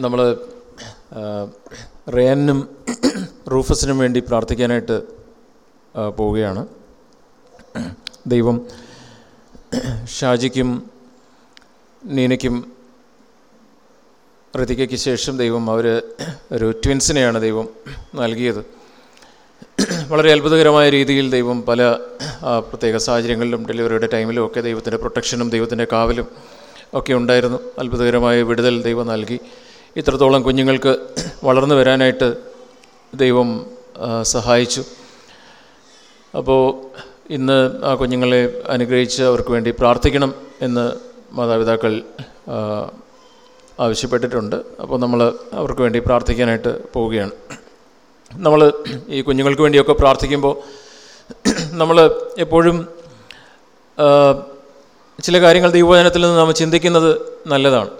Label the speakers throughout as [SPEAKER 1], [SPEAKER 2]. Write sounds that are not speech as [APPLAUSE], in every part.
[SPEAKER 1] നമ്മൾ റേനും റൂഫസിനും വേണ്ടി പ്രാർത്ഥിക്കാനായിട്ട് പോവുകയാണ്. ദൈവം ഷാജിക്കും നീനയ്ക്കും ഋതികയ്ക്ക് ശേഷം ദൈവം അവർ ഒരു ട്വിൻസിനെയാണ് ദൈവം നൽകിയത്. വളരെ അത്ഭുതകരമായ രീതിയിൽ ദൈവം പല പ്രത്യേക സാഹചര്യങ്ങളിലും ഡെലിവറിയുടെ ടൈമിലും ഒക്കെ ദൈവത്തിന്റെ പ്രൊട്ടക്ഷനും ദൈവത്തിന്റെ കാവലും ഒക്കെ ഉണ്ടായിരുന്നു. അത്ഭുതകരമായ വിടുതൽ ദൈവം നൽകി. ഇത്രത്തോളം കുഞ്ഞുങ്ങൾക്ക് വളർന്നു വരാനായിട്ട് ദൈവം സഹായിച്ചു. അപ്പോൾ ഇന്ന് ആ കുഞ്ഞുങ്ങളെ അനുഗ്രഹിച്ച് അവർക്ക് വേണ്ടി പ്രാർത്ഥിക്കണം എന്ന് മാതാപിതാക്കൾ ആവശ്യപ്പെട്ടിട്ടുണ്ട്. അപ്പോൾ നമ്മൾ അവർക്ക് വേണ്ടി പ്രാർത്ഥിക്കാനായിട്ട് പോവുകയാണ്. നമ്മൾ ഈ കുഞ്ഞുങ്ങൾക്ക് വേണ്ടിയൊക്കെ പ്രാർത്ഥിക്കുമ്പോൾ നമ്മൾ എപ്പോഴും ചില കാര്യങ്ങൾ ദൈവവചനത്തിൽ നിന്ന് നാം ചിന്തിക്കുന്നത് നല്ലതാണ്.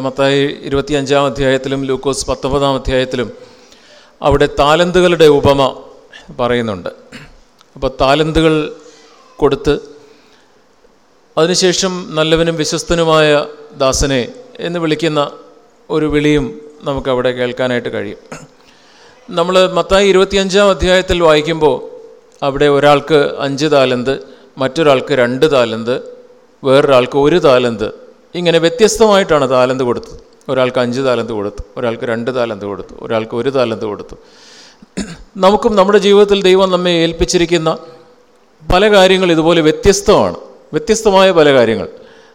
[SPEAKER 1] മത്തായി മത്തായി ഇരുപത്തിയഞ്ചാം അധ്യായത്തിലും ലൂക്കോസ് പത്തൊമ്പതാം അധ്യായത്തിലും അവിടെ താലന്തുകളുടെ ഉപമ പറയുന്നുണ്ട്. അപ്പോൾ താലന്തുകൾ കൊടുത്ത് അതിനുശേഷം നല്ലവനും വിശ്വസ്തനുമായ ദാസനെ എന്ന് വിളിക്കുന്ന ഒരു വിളിയും നമുക്കവിടെ കേൾക്കാനായിട്ട് കഴിയും. നമ്മൾ മത്തായി ഇരുപത്തിയഞ്ചാം അധ്യായത്തിൽ വായിക്കുമ്പോൾ അവിടെ ഒരാൾക്ക് അഞ്ച് താലന്ത് മറ്റൊരാൾക്ക് രണ്ട് താലന്ത് വേറൊരാൾക്ക് ഒരു താലന്ത്. ഇങ്ങനെ വ്യത്യസ്തമായിട്ടാണ് താലന്ത് കൊടുത്തത്. ഒരാൾക്ക് അഞ്ച് താലന്ത് കൊടുത്തു ഒരാൾക്ക് രണ്ട് താലന്ത് കൊടുത്തു ഒരാൾക്ക് ഒരു താലന്ത് കൊടുത്തു. നമുക്കും നമ്മുടെ ജീവിതത്തിൽ ദൈവം നമ്മെ ഏൽപ്പിച്ചിരിക്കുന്ന പല കാര്യങ്ങൾ ഇതുപോലെ വ്യത്യസ്തമാണ്. വ്യത്യസ്തമായ പല കാര്യങ്ങൾ.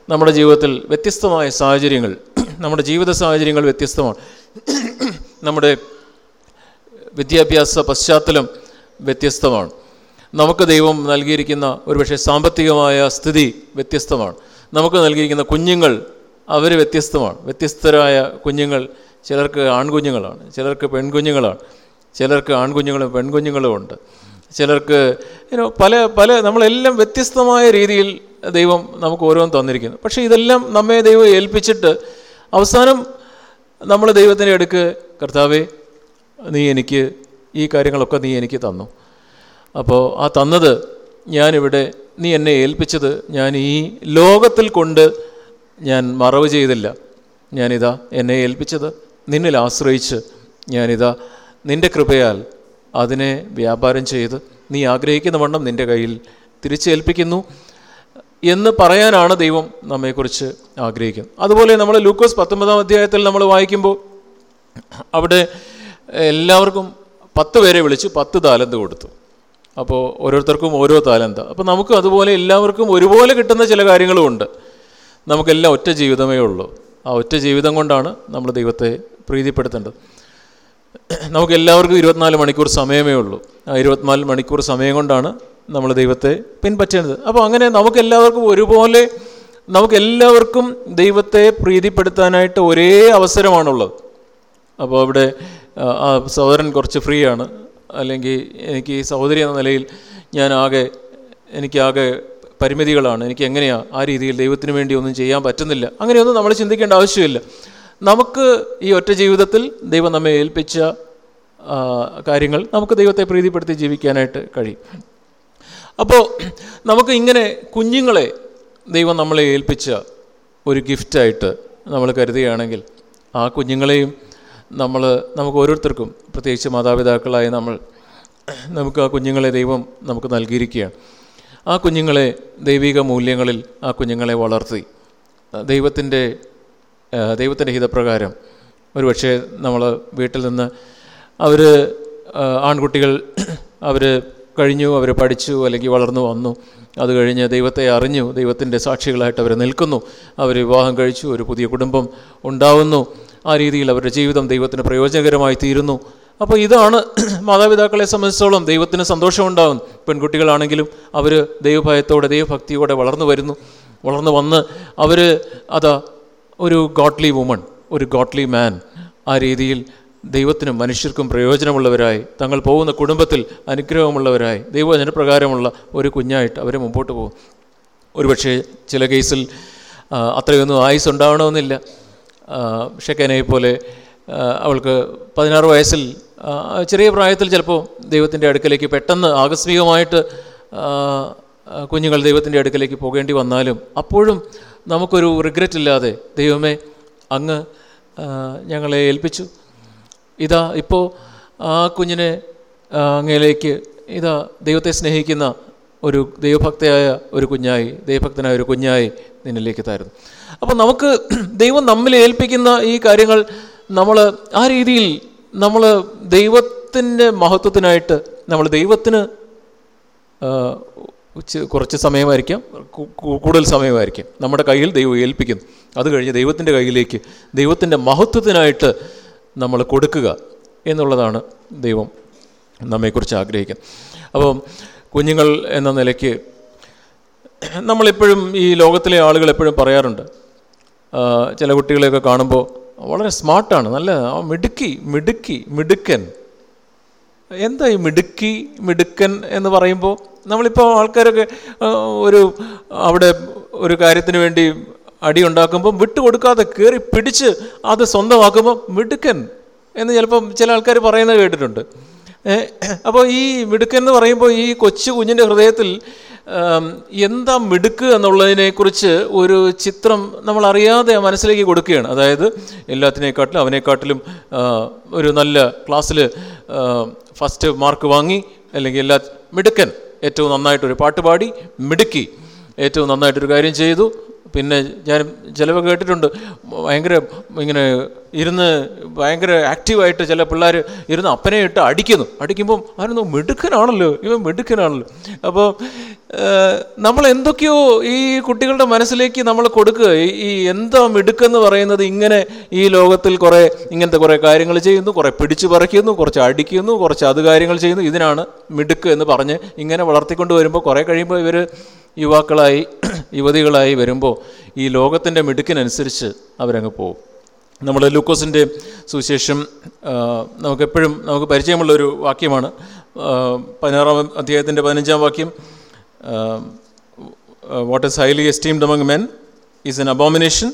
[SPEAKER 1] നമ്മുടെ ജീവിതത്തിൽ വ്യത്യസ്തമായ സാഹചര്യങ്ങൾ നമ്മുടെ ജീവിത സാഹചര്യങ്ങൾ വ്യത്യസ്തമാണ്. നമ്മുടെ വിദ്യാഭ്യാസ പശ്ചാത്തലം വ്യത്യസ്തമാണ്. നമുക്ക് ദൈവം നൽകിയിരിക്കുന്ന ഒരുപക്ഷെ സാമ്പത്തികമായ സ്ഥിതി വ്യത്യസ്തമാണ്. നമുക്ക് നൽകിയിരിക്കുന്ന കുഞ്ഞുങ്ങൾ അവർ വ്യത്യസ്തമാണ്. വ്യത്യസ്തരായ കുഞ്ഞുങ്ങൾ ചിലർക്ക് ആൺകുഞ്ഞുങ്ങളാണ് ചിലർക്ക് പെൺകുഞ്ഞുങ്ങളാണ് ചിലർക്ക് ആൺകുഞ്ഞുങ്ങളും പെൺകുഞ്ഞുങ്ങളും ഉണ്ട്. ചിലർക്ക് പല പല നമ്മളെല്ലാം വ്യത്യസ്തമായ രീതിയിൽ ദൈവം നമുക്ക് ഓരോന്നും തന്നിരിക്കുന്നു. പക്ഷേ ഇതെല്ലാം നമ്മെ ദൈവം ഏൽപ്പിച്ചിട്ട് അവസാനം നമ്മൾ ദൈവത്തിന്റെ അടുക്ക് കർത്താവേ നീ എനിക്ക് ഈ കാര്യങ്ങളൊക്കെ നീ എനിക്ക് തന്നു. അപ്പോൾ ആ തന്നത് ഞാനിവിടെ നീ എന്നെ ഏൽപ്പിച്ചത് ഞാൻ ഈ ലോകത്തിൽ കൊണ്ട് ഞാൻ മറവ് ചെയ്തില്ല. ഞാനിതാ എന്നെ ഏൽപ്പിച്ചത് നിന്നിൽ ആശ്രയിച്ച് ഞാനിതാ നിന്റെ കൃപയാൽ അതിനെ വ്യാപാരം ചെയ്ത് നീ ആഗ്രഹിക്കുന്ന വണ്ണം നിന്റെ കയ്യിൽ തിരിച്ചേൽപ്പിക്കുന്നു എന്ന് പറയാനാണ് ദൈവം നമ്മെക്കുറിച്ച് ആഗ്രഹിക്കുന്നത്. അതുപോലെ നമ്മൾ ലൂക്കോസ് പത്തൊമ്പതാം അധ്യായത്തിൽ നമ്മൾ വായിക്കുമ്പോൾ അവിടെ എല്ലാവർക്കും പത്ത് പേരെ വിളിച്ച് പത്ത് താലന്ത് കൊടുത്തു. അപ്പോൾ ഓരോരുത്തർക്കും ഓരോ താലന്ത അപ്പോൾ നമുക്ക് അതുപോലെ എല്ലാവർക്കും ഒരുപോലെ കിട്ടുന്ന ചില കാര്യങ്ങളുമുണ്ട് നമുക്കെല്ലാം ഒറ്റ ജീവിതമേ ഉള്ളൂ. ആ ഒറ്റ ജീവിതം കൊണ്ടാണ് നമ്മൾ ദൈവത്തെ പ്രീതിപ്പെടുത്തേണ്ടത്. നമുക്ക് എല്ലാവർക്കും ഇരുപത്തിനാല് മണിക്കൂർ സമയമേ ഉള്ളൂ. ആ ഇരുപത്തിനാല് മണിക്കൂർ സമയം കൊണ്ടാണ് നമ്മൾ ദൈവത്തെ പിൻപറ്റേണ്ടത്. അപ്പോൾ അങ്ങനെ നമുക്കെല്ലാവർക്കും ഒരുപോലെ നമുക്കെല്ലാവർക്കും ദൈവത്തെ പ്രീതിപ്പെടുത്താനായിട്ട് ഒരേ അവസരമാണുള്ളത്. അപ്പോൾ അവിടെ ആ സഹോദരൻ കുറച്ച് ഫ്രീ ആണ് അല്ലെങ്കിൽ എനിക്ക് ഈ സഹോദരി എന്ന നിലയിൽ ഞാൻ ആകെ എനിക്കാകെ പരിമിതികളാണ്. എനിക്ക് എങ്ങനെയാണ് ആ രീതിയിൽ ദൈവത്തിന് വേണ്ടി ഒന്നും ചെയ്യാൻ പറ്റുന്നില്ല. അങ്ങനെയൊന്നും നമ്മൾ ചിന്തിക്കേണ്ട ആവശ്യമില്ല. നമുക്ക് ഈ ഒറ്റ ജീവിതത്തിൽ ദൈവം നമ്മെ ഏൽപ്പിച്ച കാര്യങ്ങൾ നമുക്ക് ദൈവത്തെ പ്രീതിപ്പെടുത്തി ജീവിക്കാനായിട്ട് കഴിയും. അപ്പോൾ നമുക്ക് ഇങ്ങനെ കുഞ്ഞുങ്ങളെ ദൈവം നമ്മളെ ഏൽപ്പിച്ച ഒരു ഗിഫ്റ്റായിട്ട് നമ്മൾ കരുതുകയാണെങ്കിൽ ആ കുഞ്ഞുങ്ങളെയും നമ്മൾ നമുക്ക് ഓരോരുത്തർക്കും പ്രത്യേകിച്ച് മാതാപിതാക്കളായ നമ്മൾ നമുക്ക് ആ കുഞ്ഞുങ്ങളെ ദൈവം നമുക്ക് നൽകിയിരിക്കുകയാണ്. ആ കുഞ്ഞുങ്ങളെ ദൈവിക മൂല്യങ്ങളിൽ ആ കുഞ്ഞുങ്ങളെ വളർത്തി. ദൈവത്തിന്റെ ദൈവത്തിന്റെ ഹിതപ്രകാരം ഒരുപക്ഷെ നമ്മൾ വീട്ടിൽ നിന്ന് അവർ ആൺകുട്ടികൾ അവർ കഴിഞ്ഞു അവർ പഠിച്ചു അല്ലെങ്കിൽ വളർന്നു വന്നു. അത് കഴിഞ്ഞ് ദൈവത്തെ അറിഞ്ഞു ദൈവത്തിന്റെ സാക്ഷികളായിട്ട് അവർ നിൽക്കുന്നു. അവർ വിവാഹം കഴിച്ചു ഒരു പുതിയ കുടുംബം ഉണ്ടാവുന്നു. ആ രീതിയിൽ അവരുടെ ജീവിതം ദൈവത്തിന് പ്രയോജനകരമായി തീരുന്നു. അപ്പോൾ ഇതാണ് [CLEARS THROAT] മാതാപിതാക്കളെ സംബന്ധിച്ചോളം ദൈവത്തിന് സന്തോഷമുണ്ടാകും പെൺകുട്ടികളാണെങ്കിലും അവർ ദൈവഭയത്തോടെ ദൈവഭക്തിയോടെ വളർന്നു വരുന്നു. വളർന്നു വന്ന് അവർ അതാ ഒരു ഗോഡ്ലി വുമൺ ഒരു ഗോഡ്ലി മാൻ ആ രീതിയിൽ ദൈവത്തിനും മനുഷ്യർക്കും പ്രയോജനമുള്ളവരായി തങ്ങൾ പോകുന്ന കുടുംബത്തിൽ അനുഗ്രഹമുള്ളവരായി ദൈവജനപ്രകാരമുള്ള ഒരു കുഞ്ഞായിട്ട് അവർ മുമ്പോട്ട് പോകും. ഒരുപക്ഷെ ചില കേസിൽ അത്രയൊന്നും ആയുസ് ഉണ്ടാവണമെന്നില്ല ഷെക്കനെ പോലെ അവൾക്ക് പതിനാറ് വയസ്സിൽ ചെറിയ പ്രായത്തിൽ ചിലപ്പോൾ ദൈവത്തിന്റെ അടുക്കലേക്ക് പെട്ടെന്ന് ആകസ്മികമായിട്ട് കുഞ്ഞുങ്ങൾ ദൈവത്തിന്റെ അടുക്കലേക്ക് പോകേണ്ടി വന്നാലും അപ്പോഴും നമുക്കൊരു റിഗ്രറ്റ് ഇല്ലാതെ ദൈവമേ അങ്ങ് ഞങ്ങളെ ഏൽപ്പിച്ചു. ഇതാ ഇപ്പോൾ ആ കുഞ്ഞിനെ അങ്ങയിലേക്ക് ഇതാ ദൈവത്തെ സ്നേഹിക്കുന്ന ഒരു ദൈവഭക്തയായ ഒരു കുഞ്ഞായി ദൈവഭക്തനായ ഒരു കുഞ്ഞായി നിന്നിലേക്ക് തരുന്നു. അപ്പോൾ നമുക്ക് [CLEARS THROAT] ദൈവം നമ്മിൽ ഏൽപ്പിക്കുന്ന ഈ കാര്യങ്ങൾ നമ്മൾ ആ രീതിയിൽ നമ്മൾ ദൈവത്തിന്റെ മഹത്വത്തിനായിട്ട് നമ്മൾ ദൈവത്തിന് കുറച്ച് സമയമായിരിക്കാം കൂടുതൽ സമയമായിരിക്കാം. നമ്മുടെ കയ്യിൽ ദൈവം ഏൽപ്പിക്കുന്നു. അത് കഴിഞ്ഞ് ദൈവത്തിന്റെ കയ്യിലേക്ക് ദൈവത്തിന്റെ മഹത്വത്തിനായിട്ട് നമ്മൾ കൊടുക്കുക എന്നുള്ളതാണ് ദൈവം നമ്മെക്കുറിച്ച് ആഗ്രഹിക്കുന്നത്. അപ്പം കുഞ്ഞുങ്ങൾ എന്ന നിലയ്ക്ക് നമ്മളെപ്പോഴും ഈ ലോകത്തിലെ ആളുകൾ എപ്പോഴും പറയാറുണ്ട്. ചില കുട്ടികളെയൊക്കെ കാണുമ്പോൾ വളരെ സ്മാർട്ടാണ് നല്ല മിടുക്കി മിടുക്കി മിടുക്കൻ. എന്താ ഈ മിടുക്കി മിടുക്കൻ എന്ന് പറയുമ്പോൾ നമ്മളിപ്പോൾ ആൾക്കാരൊക്കെ ഒരു അവിടെ ഒരു കാര്യത്തിന് വേണ്ടി അടി ഉണ്ടാക്കുമ്പോൾ വിട്ടുകൊടുക്കാതെ കയറി പിടിച്ച് അത് സ്വന്തമാക്കുമ്പോൾ മിടുക്കൻ എന്ന് ചിലപ്പം ചില ആൾക്കാർ പറയുന്നത് കേട്ടിട്ടുണ്ട്. അപ്പോൾ ഈ മിടുക്കൻ എന്ന് പറയുമ്പോൾ ഈ കൊച്ചു കുഞ്ഞിന്റെ ഹൃദയത്തിൽ എന്താ മിടുക്ക് എന്നുള്ളതിനെക്കുറിച്ച് ഒരു ചിത്രം നമ്മൾ അറിയാതെ മനസ്സിലേക്ക് കൊടുക്കുകയാണ്. അതായത് എല്ലാത്തിനേക്കാട്ടിലും അവനെക്കാട്ടിലും ഒരു നല്ല ക്ലാസ്സിൽ ഫസ്റ്റ് മാർക്ക് വാങ്ങി അല്ലെങ്കിൽ എല്ലാ മിടുക്കൻ ഏറ്റവും നന്നായിട്ടൊരു പാട്ട് പാടി മിടുക്കി ഏറ്റവും നന്നായിട്ടൊരു കാര്യം ചെയ്തു. പിന്നെ ഞാൻ ചിലവ് കേട്ടിട്ടുണ്ട് ഭയങ്കര ഇങ്ങനെ ഇരുന്ന് ഭയങ്കര ആക്റ്റീവായിട്ട് ചില പിള്ളേർ ഇരുന്ന് അപ്പനെ ഇട്ട് അടിക്കുന്നു. അടിക്കുമ്പം അവനൊന്നും മിടുക്കനാണല്ലോ ഇവൻ മിടുക്കനാണല്ലോ. അപ്പോൾ നമ്മൾ എന്തൊക്കെയോ ഈ കുട്ടികളുടെ മനസ്സിലേക്ക് നമ്മൾ കൊടുക്കുക. ഈ എന്താ മിടുക്കെന്ന് പറയുന്നത് ഇങ്ങനെ ഈ ലോകത്തിൽ കുറേ ഇങ്ങനത്തെ കുറേ കാര്യങ്ങൾ ചെയ്യുന്നു കുറേ പിടിച്ചു പറിക്കുന്നു കുറച്ച് അടിക്കുന്നു കുറച്ച് അത് കാര്യങ്ങൾ ചെയ്യുന്നു. ഇതിനാണ് മിടുക്ക് എന്ന് പറഞ്ഞ് ഇങ്ങനെ വളർത്തിക്കൊണ്ട് വരുമ്പോൾ കുറേ കഴിയുമ്പോൾ ഇവർ യുവാക്കളായി യുവതികളായി വരുമ്പോൾ ഈ ലോകത്തിന്റെ മിടുക്കിനനുസരിച്ച് അവരങ്ങ് പോകും നമ്മൾ ലൂക്കോസിന്റെ സുവിശേഷം നമുക്കെപ്പോഴും നമുക്ക് പരിചയമുള്ള ഒരു വാക്യമാണ് പതിനാറാം അധ്യായത്തിന്റെ പതിനഞ്ചാം വാക്യം what is highly esteemed among men is an abomination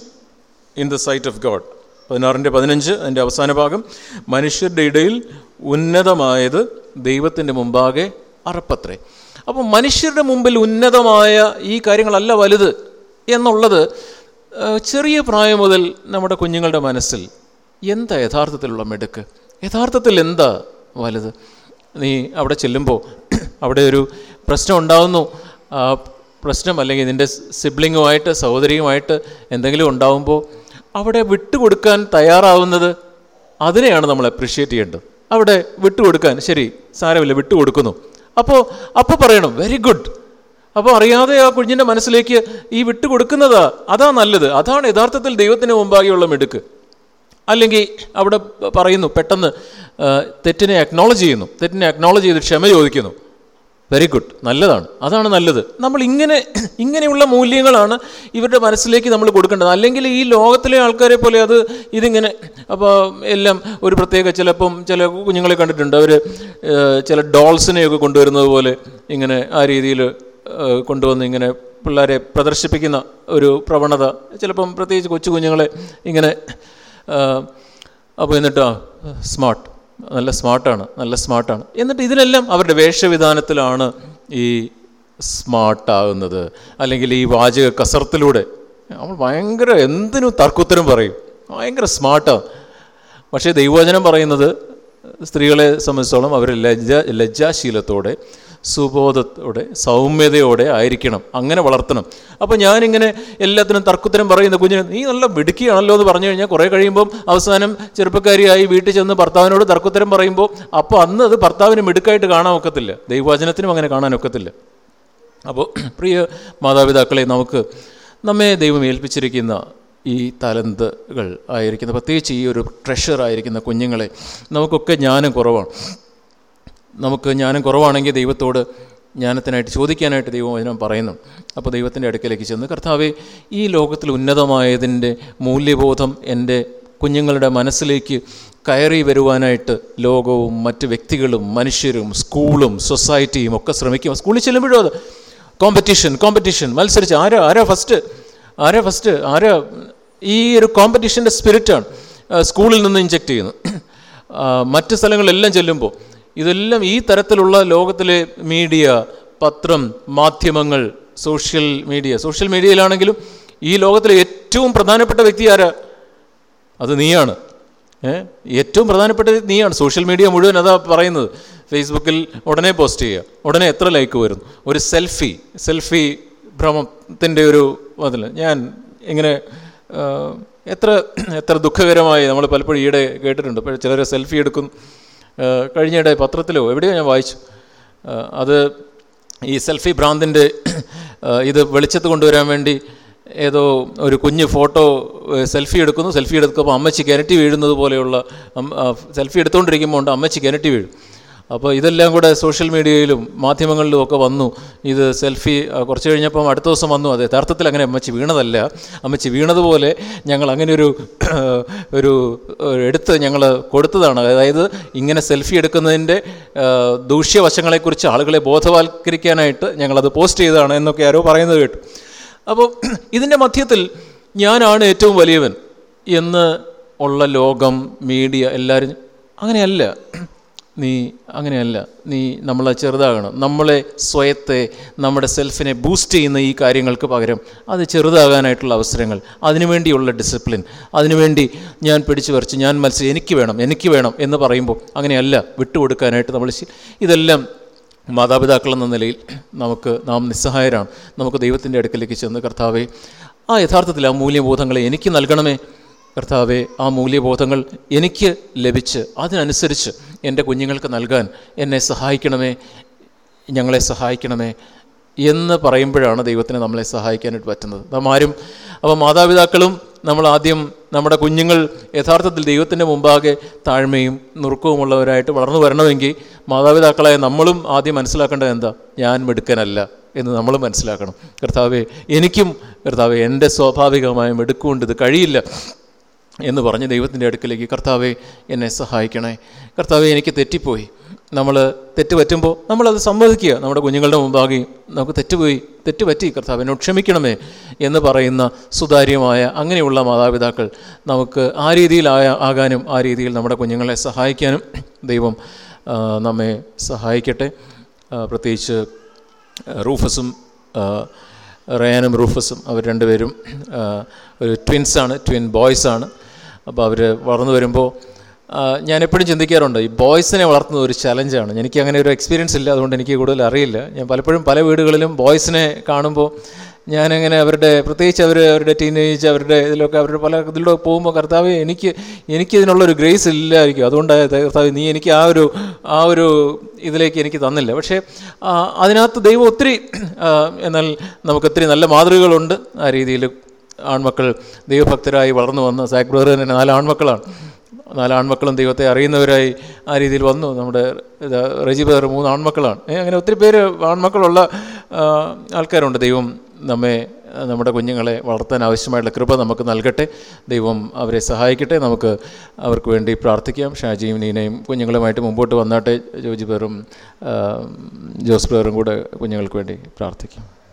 [SPEAKER 1] in the sight of God പതിനാറിന്റെ പതിനഞ്ച് അതിന്റെ അവസാന ഭാഗം മനുഷ്യരുടെ ഇടയിൽ ഉന്നതമായത് ദൈവത്തിന്റെ മുമ്പാകെ അറപ്പത്രേ. അപ്പോൾ മനുഷ്യരുടെ മുമ്പിൽ ഉന്നതമായ ഈ കാര്യങ്ങളല്ല വലുത് എന്നുള്ളത് ചെറിയ പ്രായം മുതൽ നമ്മുടെ കുഞ്ഞുങ്ങളുടെ മനസ്സിൽ എന്താ യഥാർത്ഥത്തിലുള്ള മെടുക്ക്? യഥാർത്ഥത്തിൽ എന്താ വലുത്? നീ അവിടെ ചെല്ലുമ്പോൾ അവിടെ ഒരു പ്രശ്നം ഉണ്ടാകുന്നു ആ പ്രശ്നം അല്ലെങ്കിൽ നിന്റെ സിബ്ലിങ്ങുമായിട്ട് സഹോദരിയുമായിട്ട് എന്തെങ്കിലും ഉണ്ടാകുമ്പോൾ അവിടെ വിട്ടുകൊടുക്കാൻ തയ്യാറാവുന്നത് അതിനെയാണ് നമ്മൾ അപ്രിഷ്യേറ്റ് ചെയ്യേണ്ടത്. അവിടെ വിട്ടുകൊടുക്കാൻ ശരി സാരമില്ല വിട്ടുകൊടുക്കുന്നു. അപ്പോൾ അപ്പോൾ പറയണം വെരി ഗുഡ് അപ്പോൾ അറിയാതെ ആ കുഞ്ഞിന്റെ മനസ്സിലേക്ക് ഈ വിട്ടുകൊടുക്കുന്നത് അതാ നല്ലത്. അതാണ് യഥാർത്ഥത്തിൽ ദൈവത്തിന് മുമ്പാകെയുള്ള മിടുക്ക്. അല്ലെങ്കിൽ അവിടെ പറയുന്നു പെട്ടെന്ന് തെറ്റിനെ അക്നോളജ് ചെയ്യുന്നു. തെറ്റിനെ അക്നോളജ് ചെയ്ത് ക്ഷമ ചോദിക്കുന്നു. വെരി ഗുഡ് നല്ലതാണ്. അതാണ് നല്ലത്. നമ്മൾ ഇങ്ങനെ ഇങ്ങനെയുള്ള മൂല്യങ്ങളാണ് ഇവരുടെ മനസ്സിലേക്ക് നമ്മൾ കൊടുക്കേണ്ടത്. അല്ലെങ്കിൽ ഈ ലോകത്തിലെ ആൾക്കാരെ പോലെ അത് ഇതിങ്ങനെ അപ്പോൾ എല്ലാം ഒരു പ്രത്യേക ചിലപ്പം ചില കുഞ്ഞുങ്ങളെ കണ്ടിട്ടുണ്ട്. അവർ ചില ഡോൾസിനെയൊക്കെ കൊണ്ടുവരുന്നത് പോലെ ഇങ്ങനെ ആ രീതിയിൽ കൊണ്ടുവന്ന് ഇങ്ങനെ പിള്ളേരെ പ്രദർശിപ്പിക്കുന്ന ഒരു പ്രവണത. ചിലപ്പം പ്രത്യേകിച്ച് കൊച്ചു കുഞ്ഞുങ്ങളെ ഇങ്ങനെ അപ്പോൾ എന്നിട്ടോ സ്മാർട്ട്. നല്ല സ്മാർട്ടാണ് നല്ല സ്മാർട്ടാണ്. എന്നിട്ട് ഇതിനെല്ലാം അവരുടെ വേഷവിധാനത്തിലാണ് ഈ സ്മാർട്ടാകുന്നത്. അല്ലെങ്കിൽ ഈ വാചക കസർത്തിലൂടെ നമ്മൾ ഭയങ്കര എന്തിനും തർക്കുത്തരം പറയും. ഭയങ്കര സ്മാർട്ടാണ് പക്ഷേ ദൈവവചനം പറയുന്നത് സ്ത്രീകളെ സംബന്ധിച്ചോളം അവർ ലജ്ജ ലജ്ജാശീലത്തോടെ സുബോധത്തോടെ സൗമ്യതയോടെ ആയിരിക്കണം. അങ്ങനെ വളർത്തണം. അപ്പോൾ ഞാനിങ്ങനെ എല്ലാത്തിനും തർക്കുത്തരം പറയുന്ന കുഞ്ഞിന് നീ നല്ല മിടുക്കിയാണല്ലോ എന്ന് പറഞ്ഞു കഴിഞ്ഞാൽ കുറേ കഴിയുമ്പം അവസാനം ചെറുപ്പക്കാരിയായി വീട്ടിൽ ചെന്ന് ഭർത്താവിനോട് തർക്കുത്തരം പറയുമ്പോൾ അപ്പോൾ അന്ന് അത് ഭർത്താവിന് മിടുക്കായിട്ട് കാണാൻ ഒക്കത്തില്ല ദൈവവചനത്തിനും അങ്ങനെ കാണാൻ ഒക്കത്തില്ല അപ്പോൾ പ്രിയ മാതാപിതാക്കളെ നമുക്ക് നമ്മെ ദൈവം ഏൽപ്പിച്ചിരിക്കുന്ന ഈ തലന്തുകൾ ആയിരിക്കുന്ന പ്രത്യേകിച്ച് ഈ ഒരു ട്രഷർ ആയിരിക്കുന്ന കുഞ്ഞുങ്ങളെ നമുക്കൊക്കെ ജ്ഞാനം കുറവാണ്. നമുക്ക് ജ്ഞാനം കുറവാണെങ്കിൽ ദൈവത്തോട് ജ്ഞാനത്തിനായിട്ട് ചോദിക്കാനായിട്ട് ദൈവവചനം പറയുന്നു. അപ്പോൾ ദൈവത്തിന്റെ അടുക്കലേക്ക് ചെന്ന് കർത്താവെ ഈ ലോകത്തിൽ ഉന്നതമായതിന്റെ മൂല്യബോധം എന്റെ കുഞ്ഞുങ്ങളുടെ മനസ്സിലേക്ക് കയറി വരുവാനായിട്ട് ലോകവും മറ്റ് വ്യക്തികളും മനുഷ്യരും സ്കൂളും സൊസൈറ്റിയും ഒക്കെ ശ്രമിക്കും. സ്കൂളിൽ ചെല്ലുമ്പോഴും അത് കോമ്പറ്റീഷൻ കോമ്പറ്റീഷൻ മത്സരിച്ച് ആരാ ആരാ ഫസ്റ്റ് ആരാ ഫസ്റ്റ് ആരാ ഈ ഒരു കോമ്പറ്റീഷന്റെ സ്പിരിറ്റാണ് സ്കൂളിൽ നിന്ന് ഇഞ്ചെക്ട് ചെയ്യുന്നത് മറ്റ് സ്ഥലങ്ങളിലെല്ലാം ചെല്ലുമ്പോൾ ഇതെല്ലാം ഈ തരത്തിലുള്ള ലോകത്തിലെ മീഡിയ പത്രം മാധ്യമങ്ങൾ സോഷ്യൽ മീഡിയ. സോഷ്യൽ മീഡിയയിലാണെങ്കിലും ഈ ലോകത്തിലെ ഏറ്റവും പ്രധാനപ്പെട്ട വ്യക്തി ആരാ? അത് നീയാണ്. ഏറ്റവും പ്രധാനപ്പെട്ട നീയാണ്. സോഷ്യൽ മീഡിയ മുഴുവൻ അതാ പറയുന്നത്. ഫേസ്ബുക്കിൽ ഉടനെ പോസ്റ്റ് ചെയ്യുക. ഉടനെ എത്ര ലൈക്ക് വരുന്നു? ഒരു സെൽഫി. സെൽഫി ഭ്രമത്തിന്റെ ഒരു അതിൽ. ഞാൻ ഇങ്ങനെ എത്ര എത്ര ദുഃഖകരമായി നമ്മൾ പലപ്പോഴും ഈയിടെ കേട്ടിട്ടുണ്ട്. ചിലർ സെൽഫി എടുക്കും കഴിഞ്ഞിടെ പത്രത്തിലോ എവിടെയോ ഞാൻ വായിച്ചു. അത് ഈ സെൽഫി ഭ്രാന്തിന്റെ ഇത് വെളിച്ചത്ത് കൊണ്ടുവരാൻ വേണ്ടി ഏതോ ഒരു കുഞ്ഞ് ഫോട്ടോ സെൽഫി എടുക്കുന്നു. സെൽഫി എടുക്കുമ്പോൾ അമ്മച്ചി കിണറ്റി വീഴുന്നത് പോലെയുള്ള സെൽഫി എടുത്തുകൊണ്ടിരിക്കുമ്പോൾ ഉണ്ട് അമ്മച്ചി കിണറ്റി വീഴും. അപ്പോൾ ഇതെല്ലാം കൂടെ സോഷ്യൽ മീഡിയയിലും മാധ്യമങ്ങളിലും ഒക്കെ വന്നു. ഇത് സെൽഫി കുറച്ച് കഴിഞ്ഞപ്പം അടുത്ത ദിവസം വന്നു. അത് യഥാർത്ഥത്തിൽ അങ്ങനെ അമ്മച്ചി വീണതല്ല. അമ്മച്ചി വീണതുപോലെ ഞങ്ങൾ അങ്ങനെ ഒരു ഒരു എടുത്ത് ഞങ്ങൾ കൊടുത്തതാണ്. അതായത് ഇങ്ങനെ സെൽഫി എടുക്കുന്നതിന്റെ ദൂഷ്യവശങ്ങളെക്കുറിച്ച് ആളുകളെ ബോധവൽക്കരിക്കാനായിട്ട് ഞങ്ങളത് പോസ്റ്റ് ചെയ്തതാണ് എന്നൊക്കെ ആരോ പറയുന്നത് കേട്ടു. അപ്പോൾ ഇതിന്റെ മധ്യത്തിൽ ഞാനാണ് ഏറ്റവും വലിയവൻ എന്ന് ഉള്ള ലോകം മീഡിയ എല്ലാവരും അങ്ങനെയല്ല. നീ അങ്ങനെയല്ല നീ നമ്മളെ ചെറുതാകണം. നമ്മളെ സ്വയത്തെ നമ്മുടെ സെൽഫിനെ ബൂസ്റ്റ് ചെയ്യുന്ന ഈ കാര്യങ്ങൾക്ക് പകരം അത് ചെറുതാകാനായിട്ടുള്ള അവസരങ്ങൾ അതിനുവേണ്ടിയുള്ള ഡിസിപ്ലിൻ അതിനുവേണ്ടി ഞാൻ പിടിച്ചു വരച്ച് ഞാൻ മത്സരം എനിക്ക് വേണം എനിക്ക് വേണം എന്ന് പറയുമ്പോൾ അങ്ങനെയല്ല വിട്ടുകൊടുക്കാനായിട്ട് നമ്മൾ ഇതെല്ലാം മാതാപിതാക്കൾ എന്ന നിലയിൽ നമുക്ക് നാം നിസ്സഹായരാണ്. നമുക്ക് ദൈവത്തിന്റെ അടുക്കലേക്ക് ചെന്ന് കർത്താവേ ആ യഥാർത്ഥത്തിൽ ആ മൂല്യബോധങ്ങളെ എനിക്ക് നൽകണമേ കർത്താവെ ആ മൂല്യബോധങ്ങൾ എനിക്ക് ലഭിച്ച് അതിനനുസരിച്ച് എന്റെ കുഞ്ഞുങ്ങൾക്ക് നൽകാൻ എന്നെ സഹായിക്കണമേ ഞങ്ങളെ സഹായിക്കണമേ എന്ന് പറയുമ്പോഴാണ് ദൈവത്തിന് നമ്മളെ സഹായിക്കാനായിട്ട് പറ്റുന്നത്. നാം ആരും അപ്പോൾ മാതാപിതാക്കളും നമ്മൾ ആദ്യം നമ്മുടെ കുഞ്ഞുങ്ങൾ യഥാർത്ഥത്തിൽ ദൈവത്തിന്റെ മുമ്പാകെ താഴ്മയും നുറുക്കവുമുള്ളവരായിട്ട് വളർന്നു വരണമെങ്കിൽ മാതാപിതാക്കളായ നമ്മളും ആദ്യം മനസ്സിലാക്കേണ്ടത് എന്താ? ഞാൻ മെടുക്കനല്ല എന്ന് നമ്മൾ മനസ്സിലാക്കണം. കർത്താവെ എനിക്കും കർത്താവെ എന്റെ സ്വാഭാവികമായ മിടുക്കുകൊണ്ട് ഇത് കഴിയില്ല. എന്ന് പറഞ്ഞ് ദൈവത്തിന്റെ അടുക്കലേക്ക് കർത്താവെ എന്നെ സഹായിക്കണേ. കർത്താവെ എനിക്ക് തെറ്റിപ്പോയി. നമ്മൾ തെറ്റ് പറ്റുമ്പോൾ നമ്മളത് സമ്മതിക്കുക. നമ്മുടെ കുഞ്ഞുങ്ങളുടെ മുമ്പാകെ നമുക്ക് തെറ്റുപോയി. തെറ്റ് പറ്റി കർത്താവ് എന്നോട് ക്ഷമിക്കണമേ എന്ന് പറയുന്ന സുതാര്യമായ അങ്ങനെയുള്ള മാതാപിതാക്കൾ നമുക്ക് ആ രീതിയിലായ ആകാനും ആ രീതിയിൽ നമ്മുടെ കുഞ്ഞുങ്ങളെ സഹായിക്കാനും ദൈവം നമ്മെ സഹായിക്കട്ടെ. പ്രത്യേകിച്ച് റൂഫസും റയാനും റൂഫസും അവർ രണ്ടുപേരും ഒരു ട്വിൻസാണ് ട്വിൻ ബോയ്സാണ്. അപ്പോൾ അവർ വളർന്നു വരുമ്പോൾ ഞാൻ എപ്പോഴും ചിന്തിക്കാറുണ്ട് ഈ ബോയ്സിനെ വളർത്തുന്നത് ഒരു ചലഞ്ചാണ്. എനിക്ക് അങ്ങനെ ഒരു എക്സ്പീരിയൻസ് ഇല്ല അതുകൊണ്ട് എനിക്ക് കൂടുതൽ അറിയില്ല. ഞാൻ പലപ്പോഴും പല വീടുകളിലും ബോയ്സിനെ കാണുമ്പോൾ ഞാനങ്ങനെ അവരുടെ പ്രത്യേകിച്ച് അവർ അവരുടെ ടീനേജ് അവരുടെ ഇതിലൊക്കെ അവരുടെ പല ഇതിലൂടെ പോകുമ്പോൾ കർത്താവ് എനിക്ക് എനിക്ക് ഇതിനുള്ളൊരു ഗ്രേസ് ഇല്ലായിരിക്കും. അതുകൊണ്ടാണ് കർത്താവ് നീ എനിക്ക് ആ ഒരു ആ ഒരു ഇതിലേക്ക് എനിക്ക് തന്നില്ല. പക്ഷേ അതിനകത്ത് ദൈവം ഒത്തിരി എന്നാൽ നമുക്ക് ഒത്തിരി നല്ല മാതൃകകളുണ്ട് ആ രീതിയിൽ ആൺമക്കൾ ദൈവഭക്തരായി വളർന്നു വന്ന സാക് തന്നെ നാല് ആൺമക്കളാണ്. നാല് ആൺമക്കളും ദൈവത്തെ അറിയുന്നവരായി ആ രീതിയിൽ വന്നു. നമ്മുടെ റജി ബ്രദർ മൂന്ന് ആൺമക്കളാണ്. അങ്ങനെ ഒത്തിരി പേര് ആൺമക്കളുള്ള ആൾക്കാരുണ്ട്. ദൈവം നമ്മെ നമ്മുടെ കുഞ്ഞുങ്ങളെ വളർത്താൻ ആവശ്യമായിട്ടുള്ള കൃപ നമുക്ക് നൽകട്ടെ. ദൈവം അവരെ സഹായിക്കട്ടെ. നമുക്ക് അവർക്ക് വേണ്ടി പ്രാർത്ഥിക്കാം. ഷാജിയും നീനയും കുഞ്ഞുങ്ങളുമായിട്ട് മുമ്പോട്ട് വന്നാട്ടെ. ജോജി പേറും ജോസ് പേറും കൂടെ കുഞ്ഞുങ്ങൾക്ക് വേണ്ടി പ്രാർത്ഥിക്കാം.